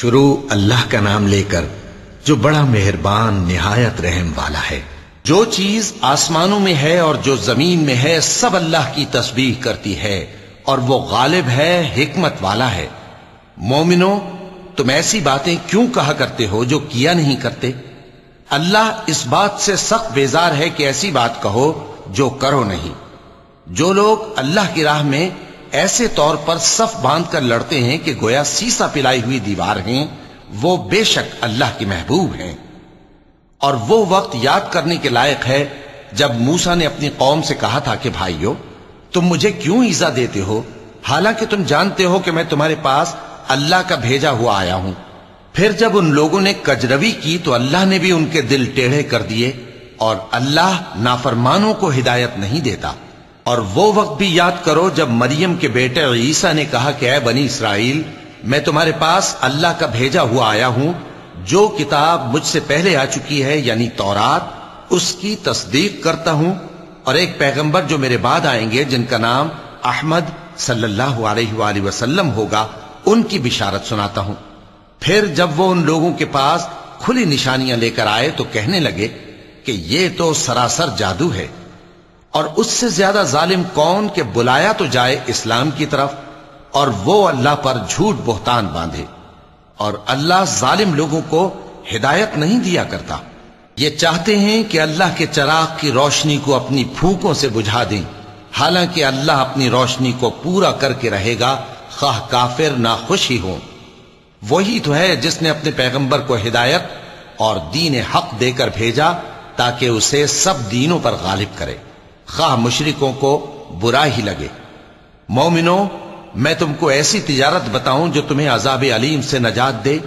شروع اللہ کا نام لے کر جو بڑا مہربان، نہایت رحم والا ہے۔ جو چیز آسمانوں میں ہے اور جو زمین میں ہے، سب اللہ کی تسبیح کرتی ہے۔ اور وہ غالب ہے، حکمت والا ہے۔ مومنو تم ایسی باتیں کیوں کہا کرتے ہو جو کیا نہیں کرتے؟ اللہ اس بات سے سخت بیزار ہے کہ ایسی بات کہو جو کرو نہیں۔ جو لوگ اللہ کی راہ میں ایسے طور پر صف باندھ کر لڑتے ہیں کہ گویا سیسا پلائی ہوئی دیوار ہیں، وہ بے شک اللہ کی محبوب ہیں۔ اور وہ وقت یاد کرنے کے لائق ہے جب موسا نے اپنی قوم سے کہا تھا کہ، بھائیو، تم مجھے کیوں ایزا دیتے ہو؟ حالانکہ تم جانتے ہو کہ میں تمہارے پاس اللہ کا بھیجا ہوا آیا ہوں۔ پھر جب ان لوگوں نے کجروی کی تو اللہ نے بھی ان کے دل ٹیڑھے کر دیے اور اللہ نافرمانوں کو ہدایت نہیں دیتا۔ اور وہ وقت بھی یاد کرو جب مریم کے بیٹے عیسیٰ نے کہا کہ اے بنی اسرائیل، میں تمہارے پاس اللہ کا بھیجا ہوا آیا ہوں، جو کتاب مجھ سے پہلے آ چکی ہے یعنی تورات، اس کی تصدیق کرتا ہوں۔ اور ایک پیغمبر جو میرے بعد آئیں گے، جن کا نام احمد صلی اللہ علیہ وآلہ وسلم ہوگا، ان کی بشارت سناتا ہوں۔ پھر جب وہ ان لوگوں کے پاس کھلی نشانیاں لے کر آئے تو کہنے لگے کہ یہ تو سراسر جادو ہے۔ اور اس سے زیادہ ظالم کون کہ بلایا تو جائے اسلام کی طرف اور وہ اللہ پر جھوٹ بہتان باندھے اور اللہ ظالم لوگوں کو ہدایت نہیں دیا کرتا۔ یہ چاہتے ہیں کہ اللہ کے چراغ کی روشنی کو اپنی پھونکوں سے بجھا دیں۔ حالانکہ اللہ اپنی روشنی کو پورا کر کے رہے گا، خواہ کافر نہ خوش ہی ہوں۔ وہی تو ہے جس نے اپنے پیغمبر کو ہدایت اور دین حق دے کر بھیجا تاکہ اسے سب دینوں پر غالب کرے۔ خواہ مشرکوں کو برا ہی لگے۔ مومنو، میں تم کو ایسی تجارت بتاؤں جو تمہیں عذاب علیم سے نجات دے۔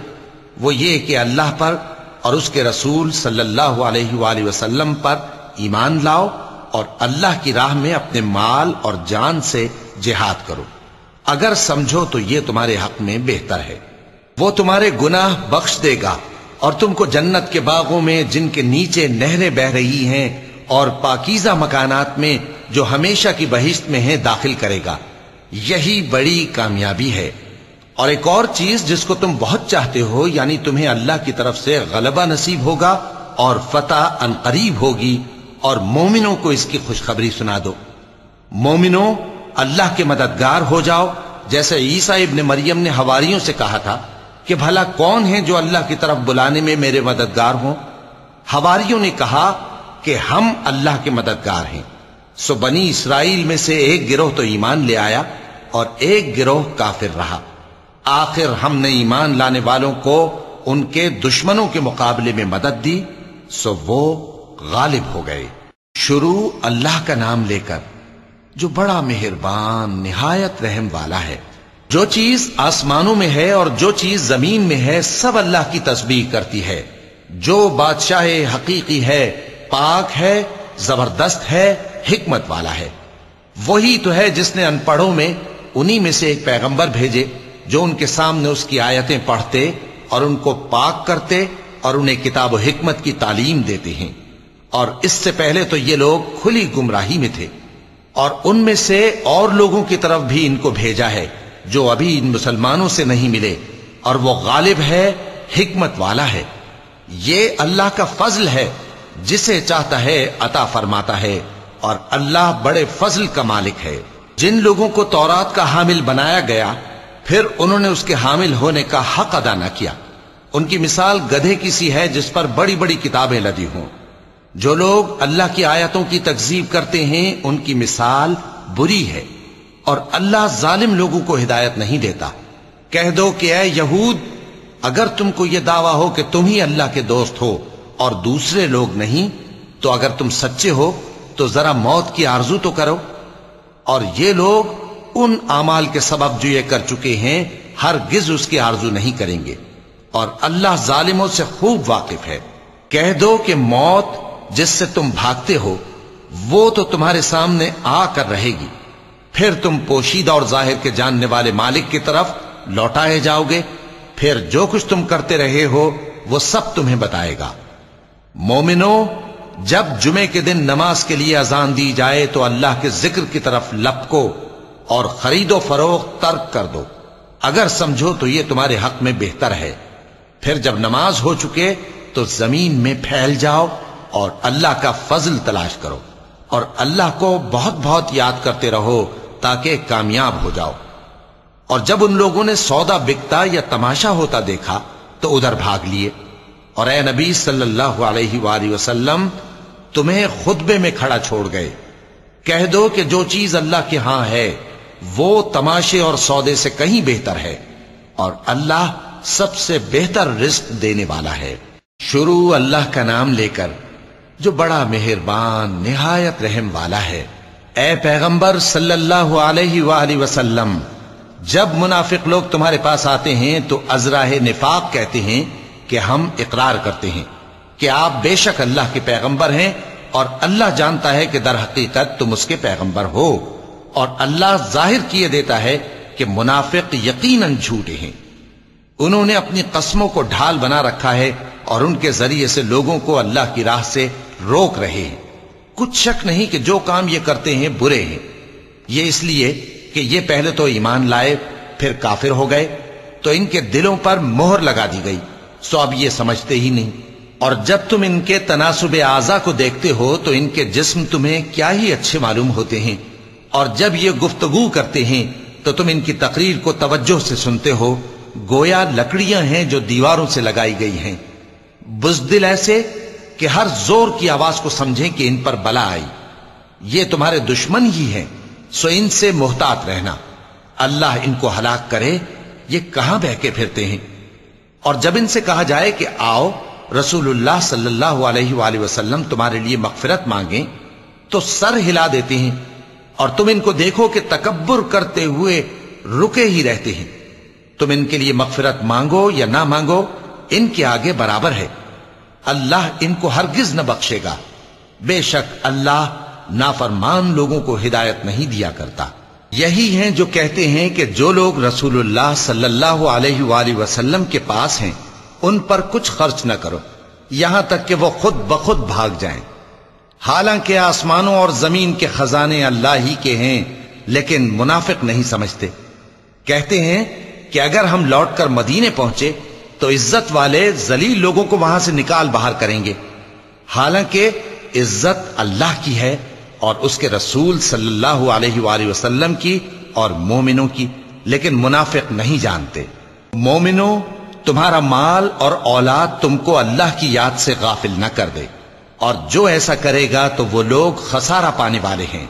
وہ یہ کہ اللہ پر اور اس کے رسول صلی اللہ علیہ وآلہ وسلم پر ایمان لاؤ اور اللہ کی راہ میں اپنے مال اور جان سے جہاد کرو۔ اگر سمجھو تو یہ تمہارے حق میں بہتر ہے۔ وہ تمہارے گناہ بخش دے گا اور تم کو جنت کے باغوں میں جن کے نیچے نہریں بہ رہی ہیں اور پاکیزہ مکانات میں جو ہمیشہ کی بہشت میں ہیں داخل کرے گا۔ یہی بڑی کامیابی ہے۔ اور ایک اور چیز جس کو تم بہت چاہتے ہو یعنی تمہیں اللہ کی طرف سے غلبہ نصیب ہوگا اور فتح ان قریب ہوگی، اور مومنوں کو اس کی خوشخبری سنا دو۔ مومنوں، اللہ کے مددگار ہو جاؤ۔ جیسے عیسیٰ ابن مریم نے ہواریوں سے کہا تھا کہ بھلا کون ہے جو اللہ کی طرف بلانے میں میرے مددگار ہوں؟ ہواریوں نے کہا کہ ہم اللہ کے مددگار ہیں۔ سو بنی اسرائیل میں سے ایک گروہ تو ایمان لے آیا اور ایک گروہ کافر رہا۔ آخر ہم نے ایمان لانے والوں کو ان کے دشمنوں کے مقابلے میں مدد دی، سو وہ غالب ہو گئے۔ شروع اللہ کا نام لے کر، جو بڑا مہربان، نہایت رحم والا ہے۔ جو چیز آسمانوں میں ہے اور جو چیز زمین میں ہے، سب اللہ کی تسبیح کرتی ہے۔ جو بادشاہ حقیقی ہے پاک ہے، زبردست ہے، حکمت والا ہے۔ وہی تو ہے جس نے ان پڑھوں میں انہی میں سے ایک پیغمبر بھیجے جو ان کے سامنے اس کی آیتیں پڑھتے اور ان کو پاک کرتے اور انہیں کتاب و حکمت کی تعلیم دیتے ہیں۔ اور اس سے پہلے تو یہ لوگ کھلی گمراہی میں تھے۔ اور ان میں سے اور لوگوں کی طرف بھی ان کو بھیجا ہے جو ابھی ان مسلمانوں سے نہیں ملے۔ اور وہ غالب ہے، حکمت والا ہے۔ یہ اللہ کا فضل ہے۔ جسے چاہتا ہے عطا فرماتا ہے اور اللہ بڑے فضل کا مالک ہے۔ جن لوگوں کو تورات کا حامل بنایا گیا، پھر انہوں نے اس کے حامل ہونے کا حق ادا نہ کیا۔ ان کی مثال گدھے کی سی ہے جس پر بڑی بڑی کتابیں لدی ہوں۔ جو لوگ اللہ کی آیتوں کی تکزیب کرتے ہیں، ان کی مثال بری ہے۔ اور اللہ ظالم لوگوں کو ہدایت نہیں دیتا۔ کہہ دو کہ اے یہود، اگر تم کو یہ دعویٰ ہو کہ تم ہی اللہ کے دوست ہو اور دوسرے لوگ نہیں، تو اگر تم سچے ہو، تو ذرا موت کی آرزو تو کرو۔ اور یہ لوگ ان اعمال کے سبب جو یہ کر چکے ہیں ہر گز اس کی آرزو نہیں کریں گے۔ اور اللہ ظالموں سے خوب واقف ہے۔ کہہ دو کہ موت جس سے تم بھاگتے ہو، وہ تو تمہارے سامنے آ کر رہے گی۔ پھر تم پوشیدہ اور ظاہر کے جاننے والے مالک کی طرف لوٹائے جاؤ گے۔ پھر جو کچھ تم کرتے رہے ہو، وہ سب تمہیں بتائے گا۔ مومنو، جب جمعے کے دن نماز کے لیے اذان دی جائے تو اللہ کے ذکر کی طرف لپکو اور خرید و فروخت ترک کر دو۔ اگر سمجھو تو یہ تمہارے حق میں بہتر ہے۔ پھر جب نماز ہو چکے تو زمین میں پھیل جاؤ اور اللہ کا فضل تلاش کرو اور اللہ کو بہت بہت یاد کرتے رہو تاکہ کامیاب ہو جاؤ۔ اور جب ان لوگوں نے سودا بکتا یا تماشا ہوتا دیکھا تو ادھر بھاگ لیے۔ اور اے نبی صلی اللہ علیہ وآلہ وسلم، تمہیں خطبے میں کھڑا چھوڑ گئے۔ کہہ دو کہ جو چیز اللہ کے ہاں ہے، وہ تماشے اور سودے سے کہیں بہتر ہے، اور اللہ سب سے بہتر رزق دینے والا ہے۔ شروع اللہ کا نام لے کر، جو بڑا مہربان، نہایت رحم والا ہے۔ اے پیغمبر صلی اللہ علیہ وآلہ وسلم، جب منافق لوگ تمہارے پاس آتے ہیں تو ازراہ نفاق کہتے ہیں کہ ہم اقرار کرتے ہیں کہ آپ بے شک اللہ کے پیغمبر ہیں اور اللہ جانتا ہے کہ در حقیقت تم اس کے پیغمبر ہو اور اللہ ظاہر کیے دیتا ہے کہ منافق یقیناً جھوٹے ہیں۔ انہوں نے اپنی قسموں کو ڈھال بنا رکھا ہے اور ان کے ذریعے سے لوگوں کو اللہ کی راہ سے روک رہے ہیں۔ کچھ شک نہیں کہ جو کام یہ کرتے ہیں برے ہیں۔ یہ اس لیے کہ یہ پہلے تو ایمان لائے، پھر کافر ہو گئے، تو ان کے دلوں پر مہر لگا دی گئی۔ سو اب یہ سمجھتے ہی نہیں۔ اور جب تم ان کے تناسب اعضا کو دیکھتے ہو، تو ان کے جسم تمہیں کیا ہی اچھے معلوم ہوتے ہیں۔ اور جب یہ گفتگو کرتے ہیں، تو تم ان کی تقریر کو توجہ سے سنتے ہو۔ گویا لکڑیاں ہیں جو دیواروں سے لگائی گئی ہیں۔ بزدل ایسے کہ ہر زور کی آواز کو سمجھیں کہ ان پر بلا آئی۔ یہ تمہارے دشمن ہی ہیں۔ سو ان سے محتاط رہنا۔ اللہ ان کو ہلاک کرے، یہ کہاں بہ کے پھرتے ہیں؟ اور جب ان سے کہا جائے کہ آؤ، رسول اللہ صلی اللہ علیہ وآلہ وسلم تمہارے لیے مغفرت مانگیں، تو سر ہلا دیتے ہیں اور تم ان کو دیکھو کہ تکبر کرتے ہوئے رکے ہی رہتے ہیں۔ تم ان کے لیے مغفرت مانگو یا نہ مانگو، ان کے آگے برابر ہے۔ اللہ ان کو ہرگز نہ بخشے گا۔ بے شک اللہ نافرمان لوگوں کو ہدایت نہیں دیا کرتا۔ یہی ہیں جو کہتے ہیں کہ جو لوگ رسول اللہ صلی اللہ علیہ وآلہ وسلم کے پاس ہیں، ان پر کچھ خرچ نہ کرو، یہاں تک کہ وہ خود بخود بھاگ جائیں۔ حالانکہ آسمانوں اور زمین کے خزانے اللہ ہی کے ہیں، لیکن منافق نہیں سمجھتے۔ کہتے ہیں کہ اگر ہم لوٹ کر مدینے پہنچے، تو عزت والے زلیل لوگوں کو وہاں سے نکال باہر کریں گے۔ حالانکہ عزت اللہ کی ہے اور اس کے رسول صلی اللہ علیہ وآلہ وسلم کی اور مومنوں کی، لیکن منافق نہیں جانتے۔ مومنوں، تمہارا مال اور اولاد تم کو اللہ کی یاد سے غافل نہ کر دے۔ اور جو ایسا کرے گا تو وہ لوگ خسارہ پانے والے ہیں۔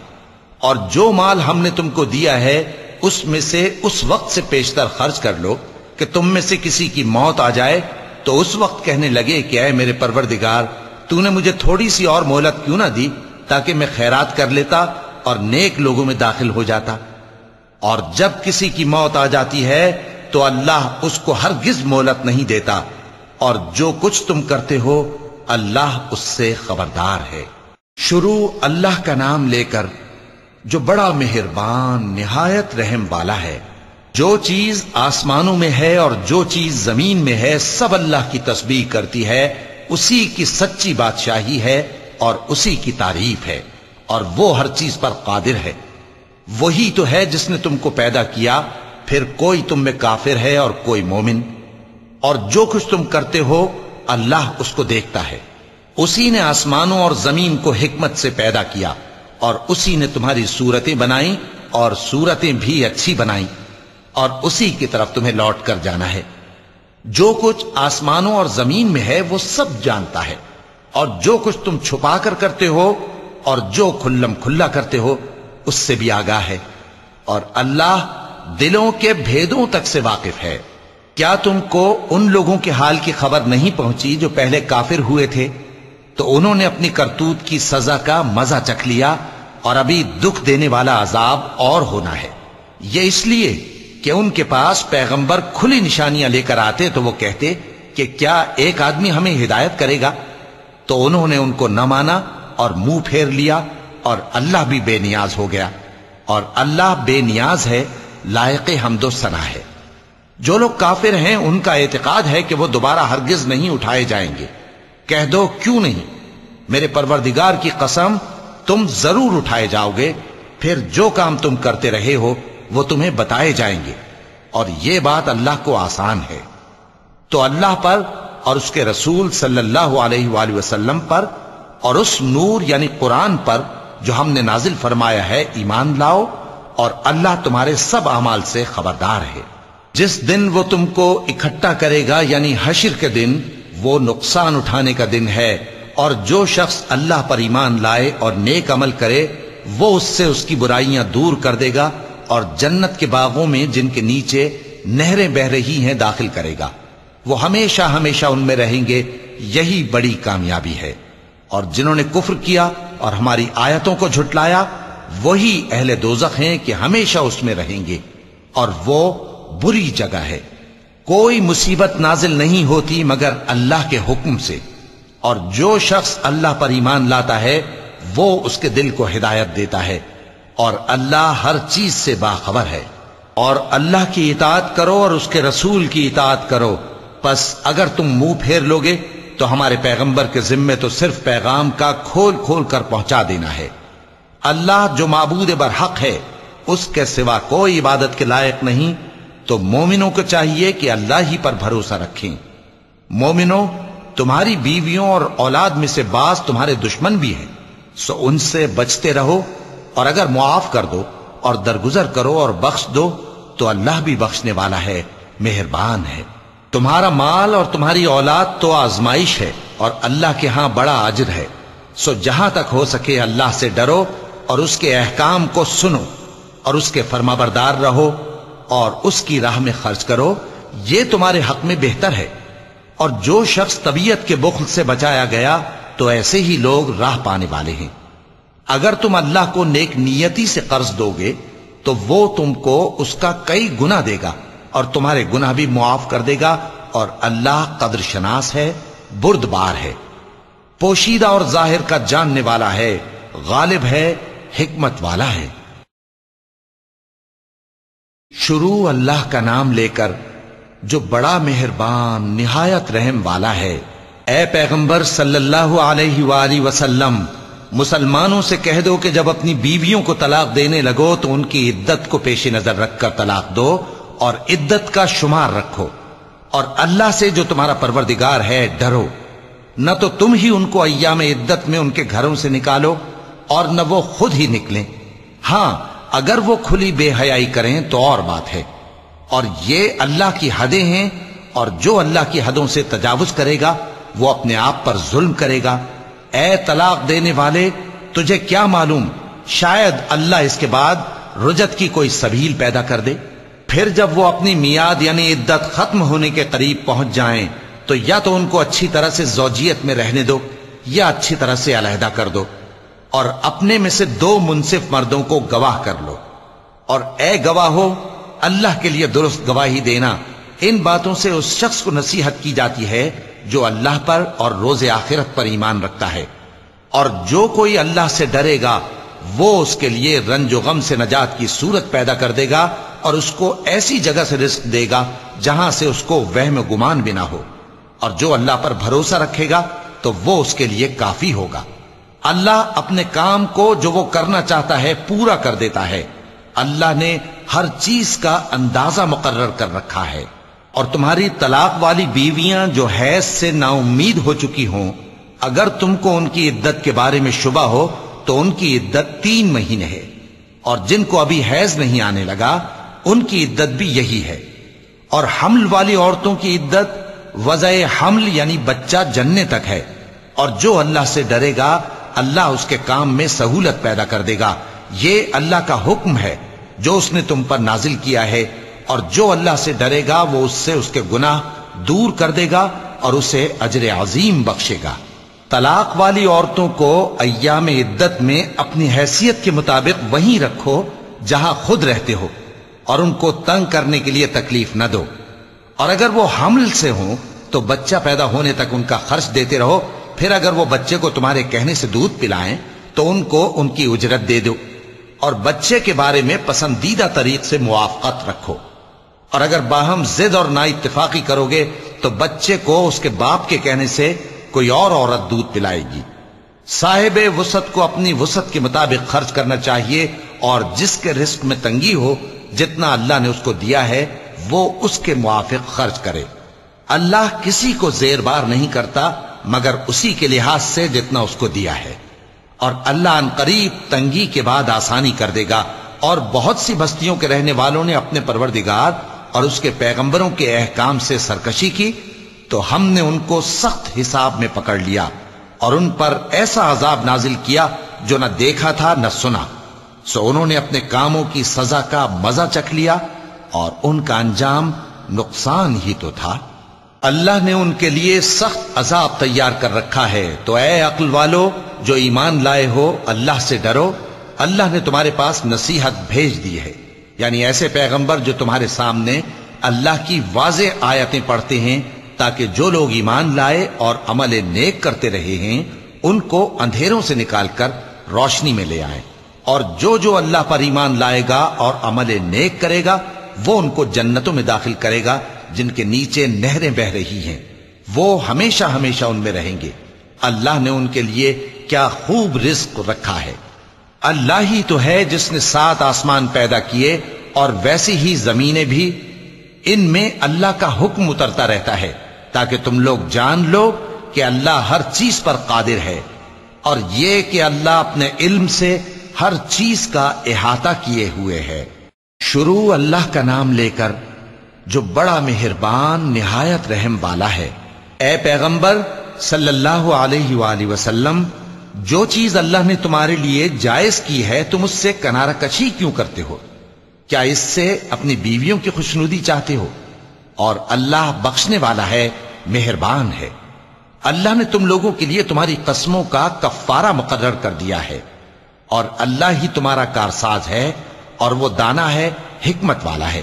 اور جو مال ہم نے تم کو دیا ہے، اس میں سے اس وقت سے پیشتر خرچ کر لو کہ تم میں سے کسی کی موت آ جائے۔ تو اس وقت کہنے لگے کہ اے میرے پروردگار، تو نے مجھے تھوڑی سی اور مہلت کیوں نہ دی؟ تاکہ میں خیرات کر لیتا اور نیک لوگوں میں داخل ہو جاتا۔ اور جب کسی کی موت آ جاتی ہے، تو اللہ اس کو ہرگز مولت نہیں دیتا۔ اور جو کچھ تم کرتے ہو، اللہ اس سے خبردار ہے۔ شروع اللہ کا نام لے کر، جو بڑا مہربان، نہایت رحم والا ہے۔ جو چیز آسمانوں میں ہے اور جو چیز زمین میں ہے، سب اللہ کی تسبیح کرتی ہے۔ اسی کی سچی بادشاہی ہے۔ اور اسی کی تعریف ہے، اور وہ ہر چیز پر قادر ہے۔ وہی تو ہے جس نے تم کو پیدا کیا، پھر کوئی تم میں کافر ہے اور کوئی مومن۔ اور جو کچھ تم کرتے ہو، اللہ اس کو دیکھتا ہے۔ اسی نے آسمانوں اور زمین کو حکمت سے پیدا کیا، اور اسی نے تمہاری صورتیں بنائی، اور صورتیں بھی اچھی بنائی۔ اور اسی کی طرف تمہیں لوٹ کر جانا ہے۔ جو کچھ آسمانوں اور زمین میں ہے، وہ سب جانتا ہے۔ اور جو کچھ تم چھپا کر کرتے ہو اور جو کھلم کھلا کرتے ہو، اس سے بھی آگاہ ہے۔ اور اللہ دلوں کے بھیدوں تک سے واقف ہے۔ کیا تم کو ان لوگوں کے حال کی خبر نہیں پہنچی جو پہلے کافر ہوئے تھے؟ تو انہوں نے اپنی کرتوت کی سزا کا مزہ چکھ لیا اور ابھی دکھ دینے والا عذاب اور ہونا ہے۔ یہ اس لیے کہ ان کے پاس پیغمبر کھلی نشانیاں لے کر آتے تو وہ کہتے کہ کیا ایک آدمی ہمیں ہدایت کرے گا؟ تو انہوں نے ان کو نہ مانا اور منہ پھیر لیا اور اللہ بھی بے نیاز ہو گیا۔ اور اللہ بے نیاز ہے، لائق حمد و سنا ہے۔ جو لوگ کافر ہیں، ان کا اعتقاد ہے کہ وہ دوبارہ ہرگز نہیں اٹھائے جائیں گے۔ کہہ دو، کیوں نہیں؟ میرے پروردگار کی قسم، تم ضرور اٹھائے جاؤ گے۔ پھر جو کام تم کرتے رہے ہو، وہ تمہیں بتائے جائیں گے۔ اور یہ بات اللہ کو آسان ہے۔ تو اللہ پر اور اس کے رسول صلی اللہ علیہ وآلہ وسلم پر اور اس نور یعنی قرآن پر جو ہم نے نازل فرمایا ہے، ایمان لاؤ اور اللہ تمہارے سب اعمال سے خبردار ہے۔ جس دن وہ تم کو اکٹھا کرے گا یعنی حشر کے دن، وہ نقصان اٹھانے کا دن ہے اور جو شخص اللہ پر ایمان لائے اور نیک عمل کرے، وہ اس سے اس کی برائیاں دور کر دے گا اور جنت کے باغوں میں جن کے نیچے نہریں بہ رہی ہیں داخل کرے گا۔ وہ ہمیشہ ہمیشہ ان میں رہیں گے، یہی بڑی کامیابی ہے۔ اور جنہوں نے کفر کیا اور ہماری آیتوں کو جھٹلایا، وہی اہل دوزخ ہیں کہ ہمیشہ اس میں رہیں گے۔ اور وہ بری جگہ ہے۔ کوئی مصیبت نازل نہیں ہوتی مگر اللہ کے حکم سے۔ اور جو شخص اللہ پر ایمان لاتا ہے، وہ اس کے دل کو ہدایت دیتا ہے۔ اور اللہ ہر چیز سے باخبر ہے۔ اور اللہ کی اطاعت کرو اور اس کے رسول کی اطاعت کرو۔ پس اگر تم منہ پھیر لوگے، تو ہمارے پیغمبر کے ذمے تو صرف پیغام کا کھول کھول کر پہنچا دینا ہے۔ اللہ جو معبود برحق ہے، اس کے سوا کوئی عبادت کے لائق نہیں۔ تو مومنوں کو چاہیے کہ اللہ ہی پر بھروسہ رکھیں۔ مومنوں، تمہاری بیویوں اور اولاد میں سے بعض تمہارے دشمن بھی ہیں۔ سو ان سے بچتے رہو۔ اور اگر معاف کر دو اور درگزر کرو اور بخش دو، تو اللہ بھی بخشنے والا ہے، مہربان ہے۔ تمہارا مال اور تمہاری اولاد تو آزمائش ہے اور اللہ کے ہاں بڑا اجر ہے۔ سو جہاں تک ہو سکے اللہ سے ڈرو اور اس کے احکام کو سنو اور اس کے فرما بردار رہو اور اس کی راہ میں خرچ کرو۔ یہ تمہارے حق میں بہتر ہے۔ اور جو شخص طبیعت کے بخل سے بچایا گیا تو ایسے ہی لوگ راہ پانے والے ہیں۔ اگر تم اللہ کو نیک نیتی سے قرض دو گے تو وہ تم کو اس کا کئی گنا دے گا۔ اور تمہارے گناہ بھی معاف کر دے گا اور اللہ قدر شناس ہے برد بار ہے۔ پوشیدہ اور ظاہر کا جاننے والا ہے، غالب ہے، حکمت والا ہے۔ شروع اللہ کا نام لے کر جو بڑا مہربان، نہایت رحم والا ہے۔ اے پیغمبر صلی اللہ علیہ وآلہ وسلم، مسلمانوں سے کہہ دو کہ جب اپنی بیویوں کو طلاق دینے لگو تو ان کی عدت کو پیش نظر رکھ کر طلاق دو۔ اور عدت کا شمار رکھو اور اللہ سے جو تمہارا پروردگار ہے، ڈرو۔ نہ تو تم ہی ان کو ایام عدت میں ان کے گھروں سے نکالو اور نہ وہ خود ہی نکلیں۔ ہاں اگر وہ کھلی بے حیائی کریں تو اور بات ہے۔ اور یہ اللہ کی حدیں ہیں اور جو اللہ کی حدوں سے تجاوز کرے گا، وہ اپنے آپ پر ظلم کرے گا۔ اے طلاق دینے والے، تجھے کیا معلوم؟ شاید اللہ اس کے بعد رجت کی کوئی سبیل پیدا کر دے۔ پھر جب وہ اپنی میاد یعنی عدت ختم ہونے کے قریب پہنچ جائیں، تو یا تو ان کو اچھی طرح سے زوجیت میں رہنے دو، یا اچھی طرح سے علیحدہ کر دو۔ اور اپنے میں سے دو منصف مردوں کو گواہ کر لو۔ اور اے گواہ ہو اللہ کے لیے درست گواہی دینا، ان باتوں سے اس شخص کو نصیحت کی جاتی ہے جو اللہ پر اور روز آخرت پر ایمان رکھتا ہے۔ اور جو کوئی اللہ سے ڈرے گا، وہ اس کے لیے رنج و غم سے نجات کی صورت پیدا کر دے گا۔ اور اس کو ایسی جگہ سے رزق دے گا جہاں سے اس کو وہم گمان بھی نہ ہو۔ اور جو اللہ پر بھروسہ رکھے گا تو وہ اس کے لیے کافی ہوگا۔ اللہ اپنے کام کو جو وہ کرنا چاہتا ہے پورا کر دیتا ہے۔ اللہ نے ہر چیز کا اندازہ مقرر کر رکھا ہے۔ اور تمہاری طلاق والی بیویاں جو حیض سے نا امید ہو چکی ہوں، اگر تم کو ان کی عدت کے بارے میں شبہ ہو تو ان کی عدت تین مہینے ہے۔ اور جن کو ابھی حیض نہیں آنے لگا ان کی عدت بھی یہی ہے۔ اور حمل والی عورتوں کی عدت وضع حمل یعنی بچہ جننے تک ہے۔ اور جو اللہ سے ڈرے گا، اللہ اس کے کام میں سہولت پیدا کر دے گا۔ یہ اللہ کا حکم ہے۔ جو اس نے تم پر نازل کیا ہے، اور جو اللہ سے ڈرے گا، وہ اس سے اس کے گناہ دور کر دے گا اور اسے اجر عظیم بخشے گا۔ طلاق والی عورتوں کو ایام عدت میں اپنی حیثیت کے مطابق وہیں رکھو جہاں خود رہتے ہو۔ اور ان کو تنگ کرنے کے لیے تکلیف نہ دو۔ اور اگر وہ حمل سے ہوں، تو بچہ پیدا ہونے تک ان کا خرچ دیتے رہو۔ پھر اگر وہ بچے کو تمہارے کہنے سے دودھ پلائیں، تو ان کو ان کی اجرت دے دو۔ اور بچے کے بارے میں پسندیدہ طریق سے موافقت رکھو۔ اور اگر باہم زد اور نا اتفاقی کرو گے، تو بچے کو اس کے باپ کے کہنے سے کوئی اور عورت دودھ پلائے گی۔ صاحب وسط کو اپنی وسط کے مطابق خرچ کرنا چاہیے، اور جس کے رزق میں تنگی ہو جتنا اللہ نے اس کو دیا ہے، وہ اس کے موافق خرچ کرے۔ اللہ کسی کو زیر بار نہیں کرتا، مگر اسی کے لحاظ سے جتنا اس کو دیا ہے۔ اور اللہ ان قریب تنگی کے بعد آسانی کر دے گا، اور بہت سی بستیوں کے رہنے والوں نے اپنے پروردگار اور اس کے پیغمبروں کے احکام سے سرکشی کی، تو ہم نے ان کو سخت حساب میں پکڑ لیا اور ان پر ایسا عذاب نازل کیا جو نہ دیکھا تھا، نہ سنا۔ سو انہوں نے اپنے کاموں کی سزا کا مزہ چکھ لیا اور ان کا انجام نقصان ہی تو تھا۔ اللہ نے ان کے لیے سخت عذاب تیار کر رکھا ہے۔ تو اے عقل والو، جو ایمان لائے ہو، اللہ سے ڈرو۔ اللہ نے تمہارے پاس نصیحت بھیج دی ہے۔ یعنی ایسے پیغمبر جو تمہارے سامنے اللہ کی واضح آیتیں پڑھتے ہیں، تاکہ جو لوگ ایمان لائے اور عمل نیک کرتے رہے ہیں، ان کو اندھیروں سے نکال کر روشنی میں لے آئیں۔ اور جو جو اللہ پر ایمان لائے گا اور عمل نیک کرے گا، وہ ان کو جنتوں میں داخل کرے گا، جن کے نیچے نہریں بہ رہی ہیں۔ وہ ہمیشہ ہمیشہ ان میں رہیں گے۔ اللہ نے ان کے لیے کیا خوب رزق رکھا ہے۔ اللہ ہی تو ہے جس نے سات آسمان پیدا کیے اور ویسی ہی زمینیں بھی۔ ان میں اللہ کا حکم اترتا رہتا ہے، تاکہ تم لوگ جان لو کہ اللہ ہر چیز پر قادر ہے۔ اور یہ کہ اللہ اپنے علم سے ہر چیز کا احاطہ کیے ہوئے ہے۔ شروع اللہ کا نام لے کر جو بڑا مہربان، نہایت رحم والا ہے۔ اے پیغمبر، صلی اللہ علیہ وآلہ وسلم، جو چیز اللہ نے تمہارے لیے جائز کی ہے، تم اس سے کنارہ کچھی کیوں کرتے ہو؟ کیا اس سے اپنی بیویوں کی خوشنودی چاہتے ہو؟ اور اللہ بخشنے والا ہے، مہربان ہے۔ اللہ نے تم لوگوں کے لیے تمہاری قسموں کا کفارہ مقرر کر دیا ہے۔ اور اللہ ہی تمہارا کارساز ہے اور وہ دانا ہے، حکمت والا ہے۔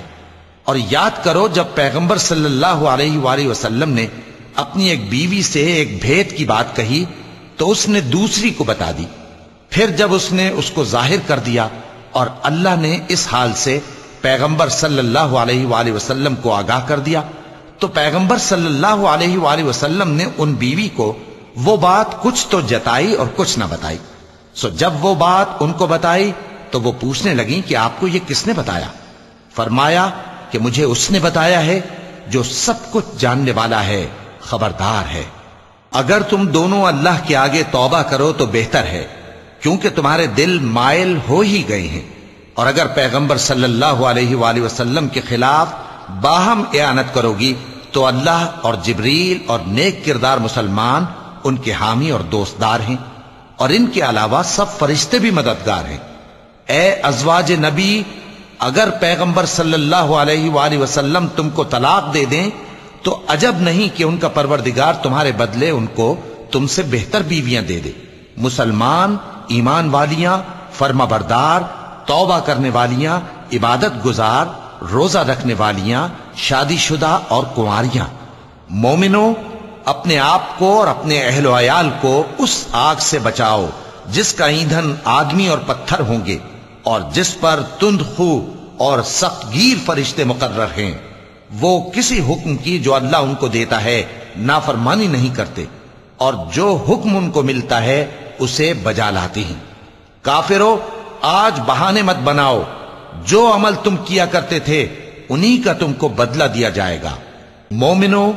اور یاد کرو جب پیغمبر صلی اللہ علیہ وآلہ وسلم نے اپنی ایک بیوی سے ایک بھید کی بات کہی تو اس نے دوسری کو بتا دی۔ پھر جب اس نے اس کو ظاہر کر دیا اور اللہ نے اس حال سے پیغمبر صلی اللہ علیہ وآلہ وسلم کو آگاہ کر دیا تو پیغمبر صلی اللہ علیہ وآلہ وسلم نے ان بیوی کو وہ بات کچھ تو جتائی اور کچھ نہ بتائی۔ سو جب وہ بات ان کو بتائی تو وہ پوچھنے لگی کہ آپ کو یہ کس نے بتایا؟ فرمایا کہ مجھے اس نے بتایا ہے جو سب کچھ جاننے والا ہے، خبردار ہے۔ اگر تم دونوں اللہ کے آگے توبہ کرو تو بہتر ہے، کیونکہ تمہارے دل مائل ہو ہی گئے ہیں۔ اور اگر پیغمبر صلی اللہ علیہ وآلہ وسلم کے خلاف باہم اعانت کرو گی، تو اللہ اور جبریل اور نیک کردار مسلمان ان کے حامی اور دوستدار ہیں۔ اور ان کے علاوہ سب فرشتے بھی مددگار ہیں۔ اے ازواج نبی، اگر پیغمبر صلی اللہ علیہ وآلہ وسلم تم کو طلاق دے دیں، تو عجب نہیں کہ ان کا پروردگار تمہارے بدلے ان کو تم سے بہتر بیویاں دے دے۔ مسلمان، ایمان والیاں، فرما بردار، توبہ کرنے والیاں، عبادت گزار، روزہ رکھنے والیاں، شادی شدہ اور کنواریاں۔ مومنوں اپنے آپ کو اور اپنے اہل و عیال کو اس آگ سے بچاؤ جس کا ایندھن آدمی اور پتھر ہوں گے اور جس پر تند خو اور سخت گیر فرشتے مقرر ہیں۔ وہ کسی حکم کی جو اللہ ان کو دیتا ہے نافرمانی نہیں کرتے اور جو حکم ان کو ملتا ہے اسے بجا لاتے ہیں۔ کافرو، آج بہانے مت بناؤ۔ جو عمل تم کیا کرتے تھے، انہی کا تم کو بدلہ دیا جائے گا۔ مومنو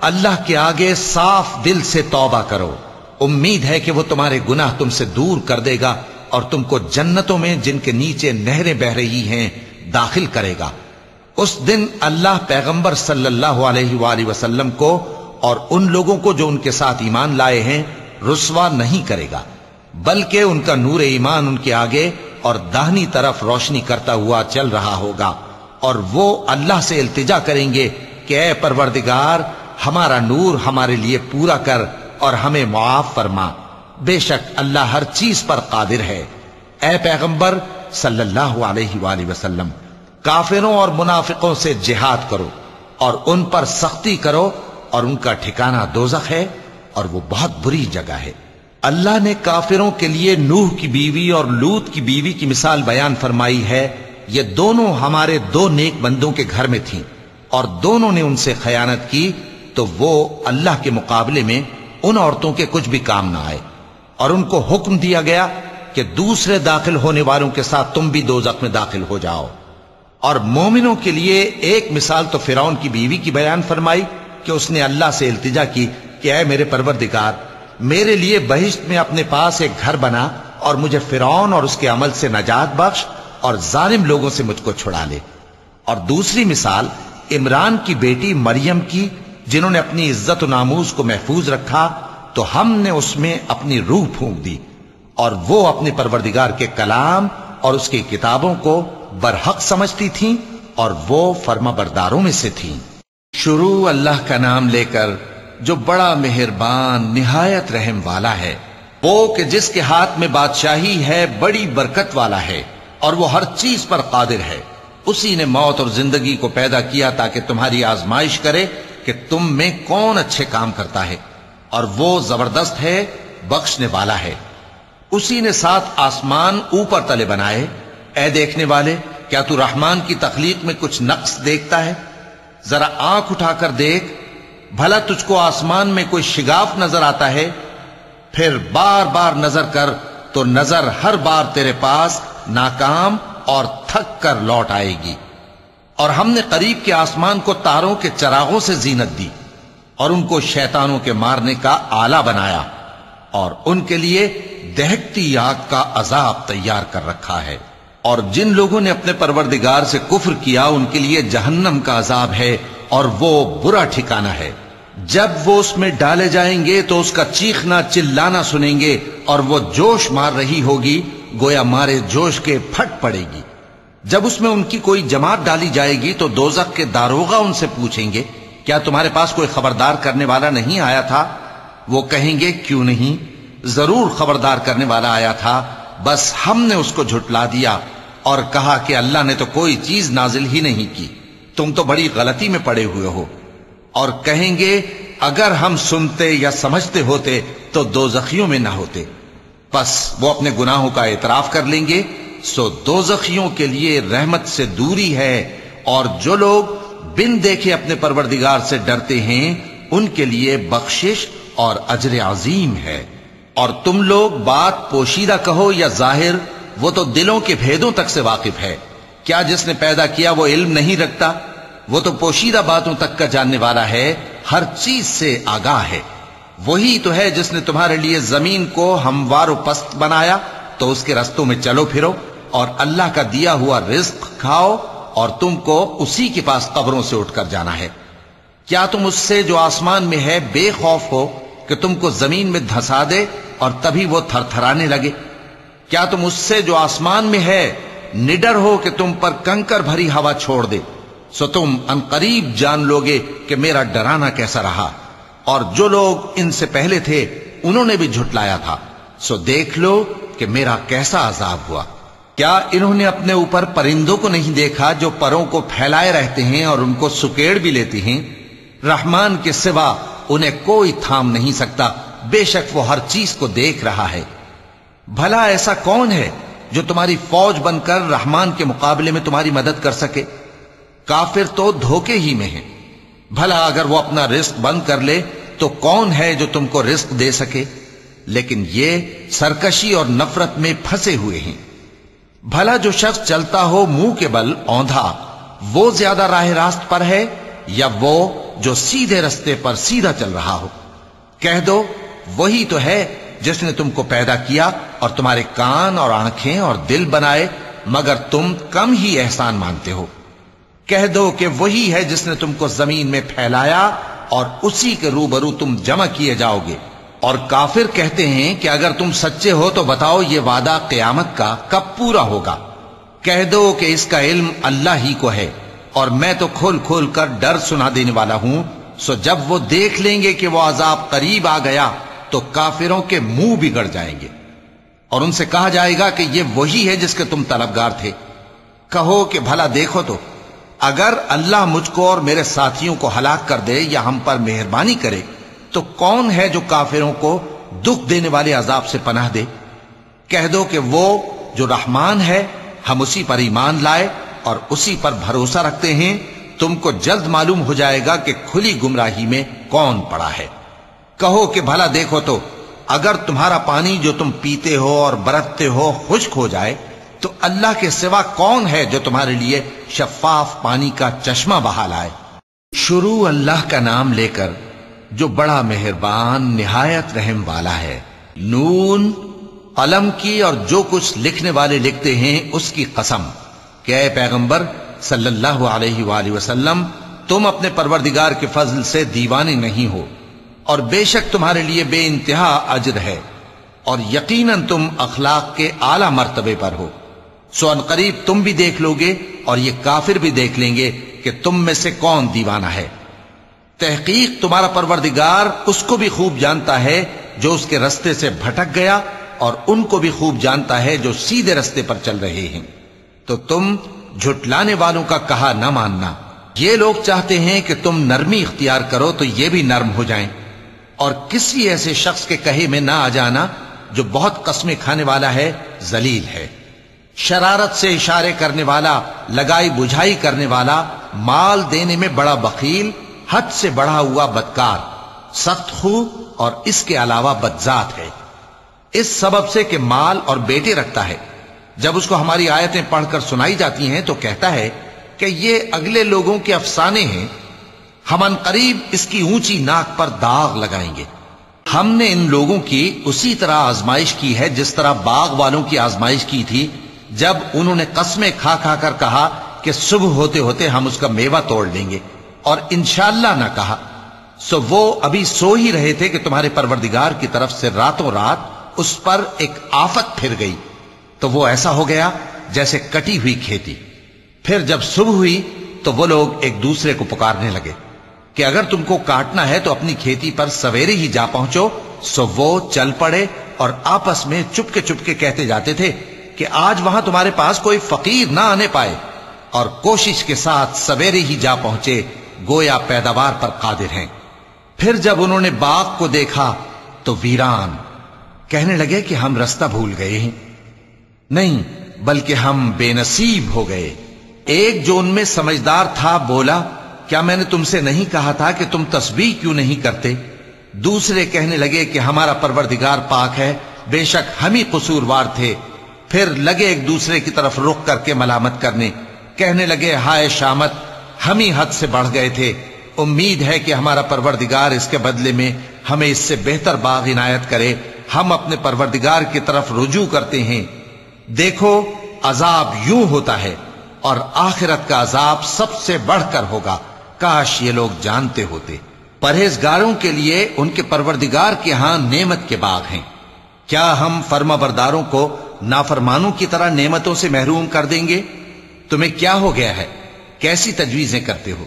اللہ کے آگے صاف دل سے توبہ کرو۔ امید ہے کہ وہ تمہارے گناہ تم سے دور کر دے گا اور تم کو جنتوں میں جن کے نیچے نہریں بہ رہی ہیں داخل کرے گا۔ اس دن اللہ پیغمبر صلی اللہ علیہ وآلہ وسلم کو اور ان لوگوں کو جو ان کے ساتھ ایمان لائے ہیں، رسوا نہیں کرے گا۔ بلکہ ان کا نور ایمان ان کے آگے اور دہنی طرف روشنی کرتا ہوا چل رہا ہوگا۔ اور وہ اللہ سے التجا کریں گے کہ اے پروردگار ہمارا نور ہمارے لیے پورا کر اور ہمیں معاف فرما۔ بے شک اللہ ہر چیز پر قادر ہے۔ اے پیغمبر، صلی اللہ علیہ وآلہ وسلم، کافروں اور منافقوں سے جہاد کرو اور ان پر سختی کرو اور ان کا ٹھکانہ دوزخ ہے اور وہ بہت بری جگہ ہے۔ اللہ نے کافروں کے لیے نوح کی بیوی اور لوت کی بیوی کی مثال بیان فرمائی ہے۔ یہ دونوں ہمارے دو نیک بندوں کے گھر میں تھیں اور دونوں نے ان سے خیانت کی تو وہ اللہ کے مقابلے میں ان عورتوں کے کچھ بھی کام نہ آئے۔ اور ان کو حکم دیا گیا کہ دوسرے داخل ہونے والوں کے ساتھ تم بھی دو میں داخل ہو جاؤ۔ اور مومنوں کے لیے ایک مثال تو فرعون کی بیوی کی بیان فرمائی کہ اس نے اللہ سے التجا کی کہ اے میرے پروردگار، میرے لیے بہشت میں اپنے پاس ایک گھر بنا اور مجھے فرعون اور اس کے عمل سے نجات بخش اور ظالم لوگوں سے مجھ کو چھڑا لے۔ اور دوسری مثال، عمران کی بیٹی مریم کی جنہوں نے اپنی عزت و ناموز کو محفوظ رکھا، تو ہم نے اس میں اپنی روح پھونک دی اور وہ اپنے پروردگار کے کلام اور اس کی کتابوں کو برحق سمجھتی تھیں اور وہ فرما برداروں میں سے تھیں۔ شروع اللہ کا نام لے کر جو بڑا مہربان، نہایت رحم والا ہے، وہ کہ جس کے ہاتھ میں بادشاہی ہے، بڑی برکت والا ہے اور وہ ہر چیز پر قادر ہے۔ اسی نے موت اور زندگی کو پیدا کیا تاکہ تمہاری آزمائش کرے کہ تم میں کون اچھے کام کرتا ہے اور وہ زبردست ہے، بخشنے والا ہے۔ اسی نے سات آسمان اوپر تلے بنائے۔ اے دیکھنے والے، کیا تو رحمان کی تخلیق میں کچھ نقص دیکھتا ہے؟ ذرا آنکھ اٹھا کر دیکھ۔ بھلا تجھ کو آسمان میں کوئی شگاف نظر آتا ہے؟ پھر بار بار نظر کر تو نظر ہر بار تیرے پاس ناکام اور تھک کر لوٹ آئے گی۔ اور ہم نے قریب کے آسمان کو تاروں کے چراغوں سے زینت دی اور ان کو شیطانوں کے مارنے کا آلہ بنایا اور ان کے لیے دہکتی آگ کا عذاب تیار کر رکھا ہے۔ اور جن لوگوں نے اپنے پروردگار سے کفر کیا، ان کے لیے جہنم کا عذاب ہے اور وہ برا ٹھکانہ ہے۔ جب وہ اس میں ڈالے جائیں گے تو اس کا چیخنا، چلانا سنیں گے اور وہ جوش مار رہی ہوگی، گویا مارے جوش کے پھٹ پڑے گی۔ جب اس میں ان کی کوئی جماعت ڈالی جائے گی تو دوزخ کے داروغہ ان سے پوچھیں گے، کیا تمہارے پاس کوئی خبردار کرنے والا نہیں آیا تھا؟ وہ کہیں گے، کیوں نہیں؟ ضرور خبردار کرنے والا آیا تھا، بس ہم نے اس کو جھٹلا دیا اور کہا کہ اللہ نے تو کوئی چیز نازل ہی نہیں کی۔ تم تو بڑی غلطی میں پڑے ہوئے ہو۔ اور کہیں گے، اگر ہم سنتے یا سمجھتے ہوتے تو دو زخیوں میں نہ ہوتے۔ بس وہ اپنے گناہوں کا اعتراف کر لیں گے۔ سو دو زخیوں کے لیے رحمت سے دوری ہے اور جو لوگ بن دیکھے اپنے پروردگار سے ڈرتے ہیں، ان کے لیے بخشش اور اجر عظیم ہے۔ اور تم لوگ بات پوشیدہ کہو یا ظاہر، وہ تو دلوں کے بھیدوں تک سے واقف ہے۔ کیا جس نے پیدا کیا وہ علم نہیں رکھتا؟ وہ تو پوشیدہ باتوں تک کا جاننے والا ہے، ہر چیز سے آگاہ ہے۔ وہی تو ہے جس نے تمہارے لیے زمین کو ہموار و پست بنایا تو اس کے رستوں میں چلو پھرو اور اللہ کا دیا ہوا رزق کھاؤ اور تم کو اسی کے پاس قبروں سے اٹھ کر جانا ہے۔ کیا تم اس سے جو آسمان میں ہے بے خوف ہو کہ تم کو زمین میں دھسا دے اور تبھی وہ تھر تھرانے لگے؟ کیا تم اس سے جو آسمان میں ہے نڈر ہو کہ تم پر کنکر بھری ہوا چھوڑ دے؟ سو تم ان قریب جان لوگے کہ میرا ڈرانا کیسا رہا۔ اور جو لوگ ان سے پہلے تھے انہوں نے بھی جھٹلایا تھا۔ سو دیکھ لو کہ میرا کیسا عذاب ہوا۔ کیا انہوں نے اپنے اوپر پرندوں کو نہیں دیکھا جو پروں کو پھیلائے رہتے ہیں اور ان کو سکیڑ بھی لیتے ہیں؟ رحمان کے سوا انہیں کوئی تھام نہیں سکتا۔ بے شک وہ ہر چیز کو دیکھ رہا ہے۔ بھلا ایسا کون ہے جو تمہاری فوج بن کر رحمان کے مقابلے میں تمہاری مدد کر سکے؟ کافر تو دھوکے ہی میں ہے بھلا اگر وہ اپنا رزق بند کر لے تو کون ہے جو تم کو رزق دے سکے؟ لیکن یہ سرکشی اور نفرت میں پھنسے ہوئے ہیں۔ بھلا جو شخص چلتا ہو منہ کے بل اوندھا، وہ زیادہ راہ راست پر ہے یا وہ جو سیدھے رستے پر سیدھا چل رہا ہو؟ کہہ دو، وہی تو ہے جس نے تم کو پیدا کیا اور تمہارے کان اور آنکھیں اور دل بنائے، مگر تم کم ہی احسان مانتے ہو۔ کہہ دو کہ وہی ہے جس نے تم کو زمین میں پھیلایا اور اسی کے روبرو تم جمع کیے جاؤ گے۔ اور کافر کہتے ہیں کہ اگر تم سچے ہو تو بتاؤ یہ وعدہ قیامت کا کب پورا ہوگا۔ کہہ دو کہ اس کا علم اللہ ہی کو ہے اور میں تو کھول کھول کر ڈر سنا دینے والا ہوں۔ سو جب وہ دیکھ لیں گے کہ وہ عذاب قریب آ گیا تو کافروں کے منہ بگڑ جائیں گے۔ اور ان سے کہا جائے گا کہ یہ وہی ہے جس کے تم طلبگار تھے۔ کہو کہ بھلا دیکھو تو، اگر اللہ مجھ کو اور میرے ساتھیوں کو ہلاک کر دے یا ہم پر مہربانی کرے تو کون ہے جو کافروں کو دکھ دینے والے عذاب سے پناہ دے؟ کہہ دو کہ وہ جو رحمان ہے، ہم اسی پر ایمان لائے اور اسی پر بھروسہ رکھتے ہیں۔ تم کو جلد معلوم ہو جائے گا کہ کھلی گمراہی میں کون پڑا ہے۔ کہو کہ بھلا دیکھو تو، اگر تمہارا پانی جو تم پیتے ہو اور برتتے ہو خشک ہو جائے، تو اللہ کے سوا کون ہے جو تمہارے لیے شفاف پانی کا چشمہ بہا لائے؟ شروع اللہ کا نام لے کر جو بڑا مہربان، نہایت رحم والا ہے۔ نون، قلم کی اور جو کچھ لکھنے والے لکھتے ہیں، اس کی قسم۔ کہ اے پیغمبر، صلی اللہ علیہ وآلہ وسلم، تم اپنے پروردگار کے فضل سے دیوانے نہیں ہو۔ اور بے شک تمہارے لیے بے انتہا اجر ہے۔ اور یقیناً تم اخلاق کے اعلی مرتبے پر ہو۔ سو ان قریب تم بھی دیکھ لو گے اور یہ کافر بھی دیکھ لیں گے کہ تم میں سے کون دیوانہ ہے۔ تحقیق تمہارا پروردگار اس کو بھی خوب جانتا ہے جو اس کے رستے سے بھٹک گیا اور ان کو بھی خوب جانتا ہے جو سیدھے رستے پر چل رہے ہیں۔ تو تم جھٹلانے والوں کا کہا نہ ماننا۔ یہ لوگ چاہتے ہیں کہ تم نرمی اختیار کرو تو یہ بھی نرم ہو جائیں۔ اور کسی ایسے شخص کے کہے میں نہ آ جانا جو بہت قسمیں کھانے والا ہے، ذلیل ہے۔ شرارت سے اشارے کرنے والا، لگائی بجھائی کرنے والا، مال دینے میں بڑا بخیل حد سے بڑھا ہوا بدکار، سخت خو اور اس کے علاوہ بدذات ہے۔ اس سبب سے کہ مال اور بیٹے رکھتا ہے۔ جب اس کو ہماری آیتیں پڑھ کر سنائی جاتی ہیں تو کہتا ہے کہ یہ اگلے لوگوں کے افسانے ہیں۔ ہم ان قریب اس کی اونچی ناک پر داغ لگائیں گے۔ ہم نے ان لوگوں کی اسی طرح آزمائش کی ہے جس طرح باغ والوں کی آزمائش کی تھی۔ جب انہوں نے قسمیں کھا کھا کر کہا کہ صبح ہوتے ہوتے ہم اس کا میوہ توڑ لیں گے۔ اور انشاءاللہ نہ کہا۔ سو وہ ابھی سو ہی رہے تھے کہ تمہارے پروردگار کی طرف سے راتوں رات اس پر ایک آفت پھر گئی۔ تو وہ ایسا ہو گیا جیسے کٹی ہوئی کھیتی۔ پھر جب صبح ہوئی تو وہ لوگ ایک دوسرے کو پکارنے لگے کہ اگر تم کو کاٹنا ہے تو اپنی کھیتی پر سویرے ہی جا پہنچو۔ سو وہ چل پڑے اور آپس میں چپ کے چپ کے کہتے جاتے تھے کہ آج وہاں تمہارے پاس کوئی فقیر نہ آنے پائے اور کوشش کے ساتھ سویرے ہی جا پہنچے۔ گویا پیداوار پر قادر ہیں۔ پھر جب انہوں نے باغ کو دیکھا تو ویران کہنے لگے کہ ہم رستہ بھول گئے ہیں۔ نہیں، بلکہ ہم بے نصیب ہو گئے۔ ایک جو ان میں سمجھدار تھا بولا، کیا میں نے تم سے نہیں کہا تھا کہ تم تسبیح کیوں نہیں کرتے؟ دوسرے کہنے لگے کہ ہمارا پروردگار پاک ہے، بے شک ہم ہی قصوروار تھے۔ پھر لگے ایک دوسرے کی طرف رخ کر کے ملامت کرنے۔ کہنے لگے، ہائے شامت ہم ہی حد سے بڑھ گئے تھے۔ امید ہے کہ ہمارا پروردگار اس کے بدلے میں ہمیں اس سے بہتر باغ عنایت کرے۔ ہم اپنے پروردگار کی طرف رجوع کرتے ہیں۔ دیکھو، عذاب یوں ہوتا ہے اور آخرت کا عذاب سب سے بڑھ کر ہوگا۔ کاش یہ لوگ جانتے ہوتے۔ پرہیزگاروں کے لیے ان کے پروردگار کے ہاں نعمت کے باغ ہیں۔ کیا ہم فرما برداروں کو نافرمانوں کی طرح نعمتوں سے محروم کر دیں گے؟ تمہیں کیا ہو گیا ہے؟ کیسی تجویزیں کرتے ہو؟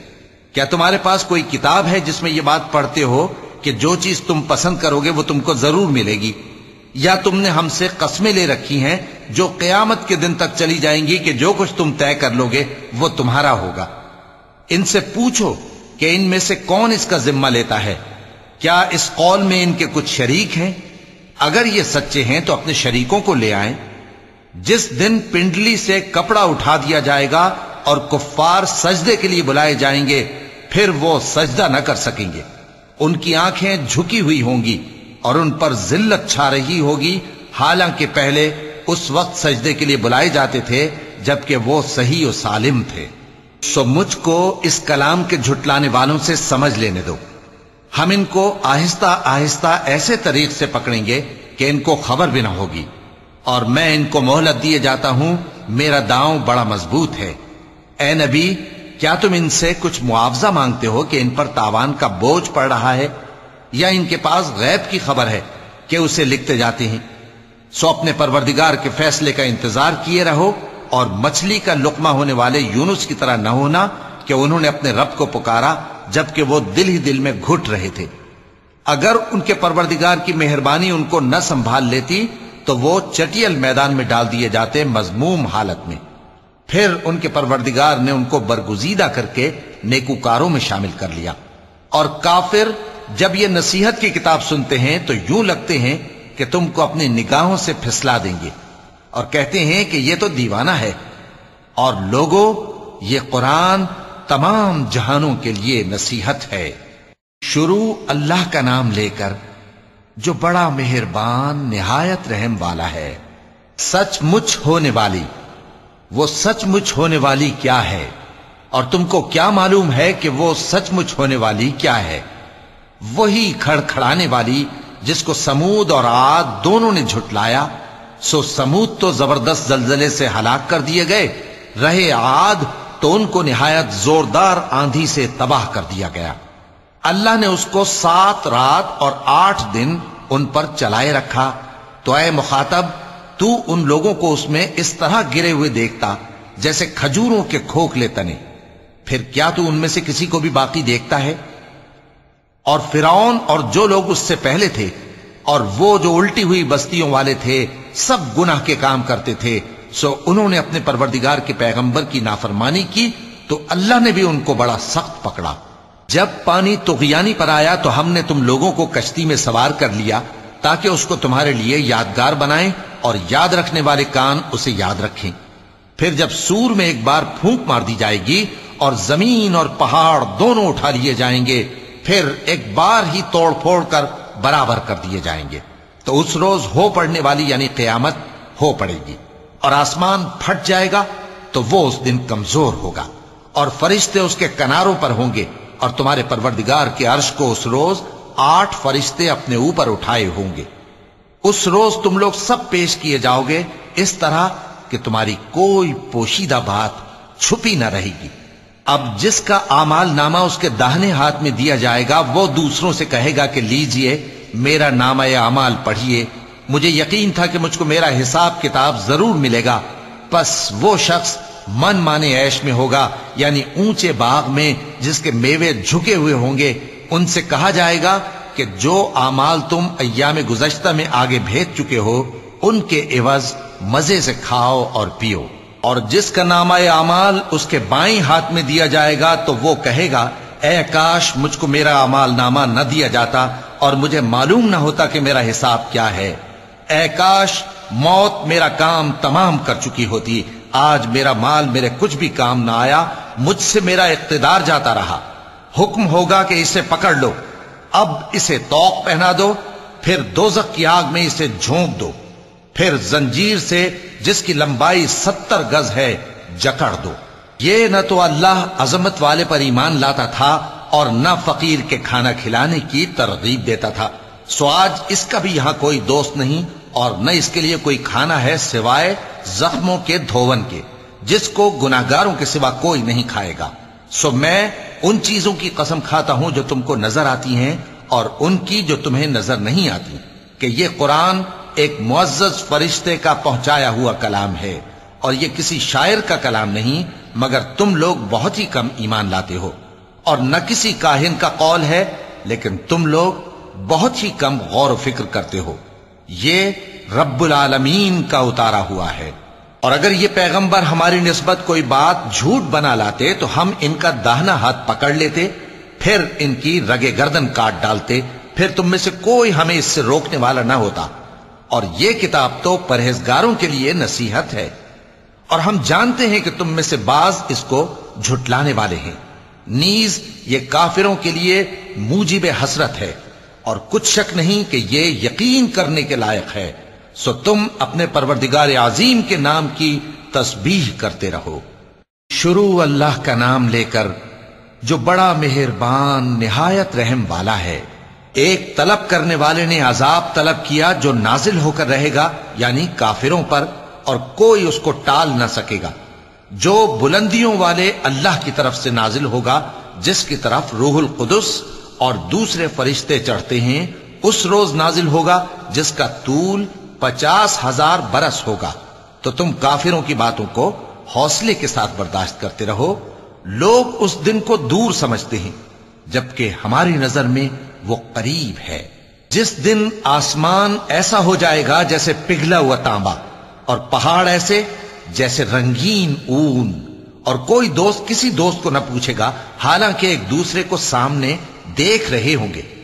کیا تمہارے پاس کوئی کتاب ہے جس میں یہ بات پڑھتے ہو کہ جو چیز تم پسند کرو گے وہ تم کو ضرور ملے گی؟ یا تم نے ہم سے قسمیں لے رکھی ہیں جو قیامت کے دن تک چلی جائیں گی کہ جو کچھ تم طے کر لو گے وہ تمہارا ہوگا؟ ان سے پوچھو کہ ان میں سے کون اس کا ذمہ لیتا ہے؟ کیا اس قول میں ان کے کچھ شریک ہیں؟ اگر یہ سچے ہیں تو اپنے شریکوں کو لے آئیں۔ جس دن پنڈلی سے کپڑا اٹھا دیا جائے گا اور کفار سجدے کے لیے بلائے جائیں گے، پھر وہ سجدہ نہ کر سکیں گے۔ ان کی آنکھیں جھکی ہوئی ہوں گی اور ان پر ذلت چھا رہی ہوگی۔ حالانکہ پہلے اس وقت سجدے کے لیے بلائے جاتے تھے، جبکہ وہ صحیح و سالم تھے۔ سو مجھ کو اس کلام کے جھٹلانے والوں سے سمجھ لینے دو۔ ہم ان کو آہستہ آہستہ ایسے طریق سے پکڑیں گے کہ ان کو خبر بھی نہ ہوگی۔ اور میں ان کو مہلت دیے جاتا ہوں، میرا داؤں بڑا مضبوط ہے۔ اے نبی، کیا تم ان سے کچھ معاوضہ مانگتے ہو کہ ان پر تاوان کا بوجھ پڑ رہا ہے؟ یا ان کے پاس غیب کی خبر ہے کہ اسے لکھتے جاتے ہیں؟ سو اپنے پروردگار کے فیصلے کا انتظار کیے رہو اور مچھلی کا لقمہ ہونے والے یونس کی طرح نہ ہونا کہ انہوں نے اپنے رب کو پکارا جبکہ وہ دل ہی دل میں گھٹ رہے تھے۔ اگر ان کے پروردگار کی مہربانی ان کو نہ سنبھال لیتی تو وہ چٹیل میدان میں ڈال دیے جاتے مضموم حالت میں۔ پھر ان کے پروردگار نے ان کو برگزیدہ کر کے نیکوکاروں میں شامل کر لیا۔ اور کافر جب یہ نصیحت کی کتاب سنتے ہیں تو یوں لگتے ہیں کہ تم کو اپنی نگاہوں سے پھسلا دیں گے۔ اور کہتے ہیں کہ یہ تو دیوانہ ہے۔ اور لوگوں، یہ قرآن تمام جہانوں کے لیے نصیحت ہے۔ شروع اللہ کا نام لے کر جو بڑا مہربان، نہایت رحم والا ہے، سچ مچ ہونے والی۔ وہ سچ مچ ہونے والی کیا ہے؟ اور تم کو کیا معلوم ہے کہ وہ سچ مچ ہونے والی کیا ہے؟ وہی کھڑ کھڑانے والی جس کو سمود اور آد دونوں نے جھٹلایا، سو سمود تو زبردست زلزلے سے ہلاک کر دیے گئے، رہے آد تو ان کو نہایت زوردار آندھی سے تباہ کر دیا گیا۔ اللہ نے اس کو سات رات اور آٹھ دن ان پر چلائے رکھا۔ تو اے مخاطب تو ان لوگوں کو اس میں اس طرح گرے ہوئے دیکھتا، جیسے کھجوروں کے کھوکھلے تنے۔ پھر کیا تو ان میں سے کسی کو بھی باقی دیکھتا ہے؟ اور فرعون اور جو لوگ اس سے پہلے تھے، اور وہ جو الٹی ہوئی بستیوں والے تھے، سب گناہ کے کام کرتے تھے۔ سو انہوں نے اپنے پروردگار کے پیغمبر کی نافرمانی کی، تو اللہ نے بھی ان کو بڑا سخت پکڑا۔ جب پانی تغیانی پر آیا تو ہم نے تم لوگوں کو کشتی میں سوار کر لیا۔ تاکہ اس کو تمہارے لیے یادگار بنائیں اور یاد رکھنے والے کان اسے یاد رکھیں۔ پھر جب سور میں ایک بار پھونک مار دی جائے گی اور زمین اور پہاڑ دونوں اٹھا لیے جائیں گے، پھر ایک بار ہی توڑ پھوڑ کر برابر کر دیے جائیں گے۔ تو اس روز ہو پڑنے والی یعنی قیامت ہو پڑے گی۔ اور آسمان پھٹ جائے گا تو وہ اس دن کمزور ہوگا۔ اور فرشتے اس کے کناروں پر ہوں گے اور تمہارے پروردگار کے عرش کو اس روز آٹھ فرشتے اپنے اوپر اٹھائے ہوں گے۔ اس روز تم لوگ سب پیش کیے جاؤ گے اس طرح کہ تمہاری کوئی پوشیدہ بات چھپی نہ رہے گی۔ اب جس کا آمال نامہ اس کے داہنے ہاتھ میں دیا جائے گا، وہ دوسروں سے کہے گا کہ لیجیے، میرا نامہ اعمال پڑھیے مجھے یقین تھا کہ مجھ کو میرا حساب کتاب ضرور ملے گا۔ بس وہ شخص من مانے عیش میں ہوگا یعنی اونچے باغ میں جس کے میوے جھکے ہوئے ہوں گے۔ ان سے کہا جائے گا کہ جو آمال تم ایام گزشتہ میں آگے بھیج چکے ہو، ان کے عوض مزے سے کھاؤ اور پیو۔ اور جس کا نامہ اعمال اس کے بائیں ہاتھ میں دیا جائے گا تو وہ کہے گا، اے کاش مجھ کو میرا امال نامہ نہ دیا جاتا اور مجھے معلوم نہ ہوتا کہ میرا حساب کیا ہے۔ اے کاش موت میرا کام تمام کر چکی ہوتی۔ آج میرا مال میرے کچھ بھی کام نہ آیا، مجھ سے میرا اقتدار جاتا رہا۔ حکم ہوگا کہ اسے پکڑ لو۔ اب اسے توق پہنا دو، پھر دوزک کی آگ میں اسے جھونک دو۔ پھر زنجیر سے جس کی لمبائی ستر گز ہے، جکڑ دو۔ یہ نہ تو اللہ عظمت والے پر ایمان لاتا تھا اور نہ فقیر کے کھانا کھلانے کی ترغیب دیتا تھا۔ سو آج اس کا بھی یہاں کوئی دوست نہیں اور نہ اس کے لیے کوئی کھانا ہے سوائے زخموں کے دھون کے، جس کو گناہگاروں کے سوا کوئی نہیں کھائے گا۔ سو میں ان چیزوں کی قسم کھاتا ہوں جو تم کو نظر آتی ہیں اور ان کی جو تمہیں نظر نہیں آتی، کہ یہ قرآن ایک معزز فرشتے کا پہنچایا ہوا کلام ہے اور یہ کسی شاعر کا کلام نہیں، مگر تم لوگ بہت ہی کم ایمان لاتے ہو۔ اور نہ کسی کاہن کا قول ہے، لیکن تم لوگ بہت ہی کم غور و فکر کرتے ہو۔ یہ رب العالمین کا اتارا ہوا ہے۔ اور اگر یہ پیغمبر ہماری نسبت کوئی بات جھوٹ بنا لاتے تو ہم ان کا داہنا ہاتھ پکڑ لیتے، پھر ان کی رگے گردن کاٹ ڈالتے، پھر تم میں سے کوئی ہمیں اس سے روکنے والا نہ ہوتا۔ اور یہ کتاب تو پرہیزگاروں کے لیے نصیحت ہے۔ اور ہم جانتے ہیں کہ تم میں سے بعض اس کو جھٹلانے والے ہیں۔ نیز یہ کافروں کے لیے موجب حسرت ہے۔ اور کچھ شک نہیں کہ یہ یقین کرنے کے لائق ہے۔ سو تم اپنے پروردگار عظیم کے نام کی تسبیح کرتے رہو۔ شروع اللہ کا نام لے کر جو بڑا مہربان، نہایت رحم والا ہے، ایک طلب کرنے والے نے عذاب طلب کیا جو نازل ہو کر رہے گا یعنی کافروں پر، اور کوئی اس کو ٹال نہ سکے گا۔ جو بلندیوں والے اللہ کی طرف سے نازل ہوگا، جس کی طرف روح القدس اور دوسرے فرشتے چڑھتے ہیں، اس روز نازل ہوگا جس کا طول پچاس ہزار برس ہوگا۔ تو تم کافروں کی باتوں کو حوصلے کے ساتھ برداشت کرتے رہو۔ لوگ اس دن کو دور سمجھتے ہیں، جبکہ ہماری نظر میں وہ قریب ہے۔ جس دن آسمان ایسا ہو جائے گا جیسے پگھلا ہوا تانبا، اور پہاڑ ایسے جیسے رنگین اون۔ اور کوئی دوست، کسی دوست کو نہ پوچھے گا، حالانکہ ایک دوسرے کو سامنے دیکھ رہے ہوں گے۔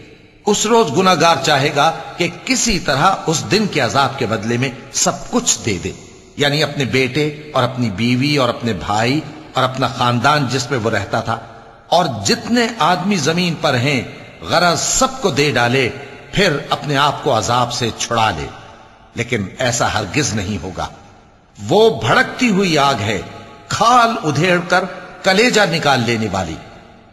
اس روز گناگار چاہے گا کہ کسی طرح اس دن کے عذاب کے بدلے میں سب کچھ دے دے۔ یعنی اپنے بیٹے اور اپنی بیوی اور اپنے بھائی اور اپنا خاندان جس میں وہ رہتا تھا۔ اور جتنے آدمی زمین پر ہیں، غرض سب کو دے ڈالے، پھر اپنے آپ کو عذاب سے چھڑا لے۔ لیکن ایسا ہرگز نہیں ہوگا۔ وہ بھڑکتی ہوئی آگ ہے، کھال ادھیڑ کر کلیجا نکال لینے والی۔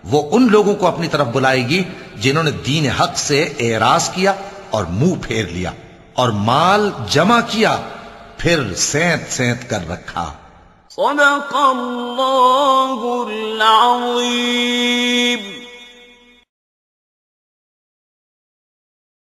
وہ ان لوگوں کو اپنی طرف بلائے گی جنہوں نے دین حق سے اعراض کیا اور منہ پھیر لیا اور مال جمع کیا، پھر سینت سینت کر رکھا۔ صدق اللہ العظیم۔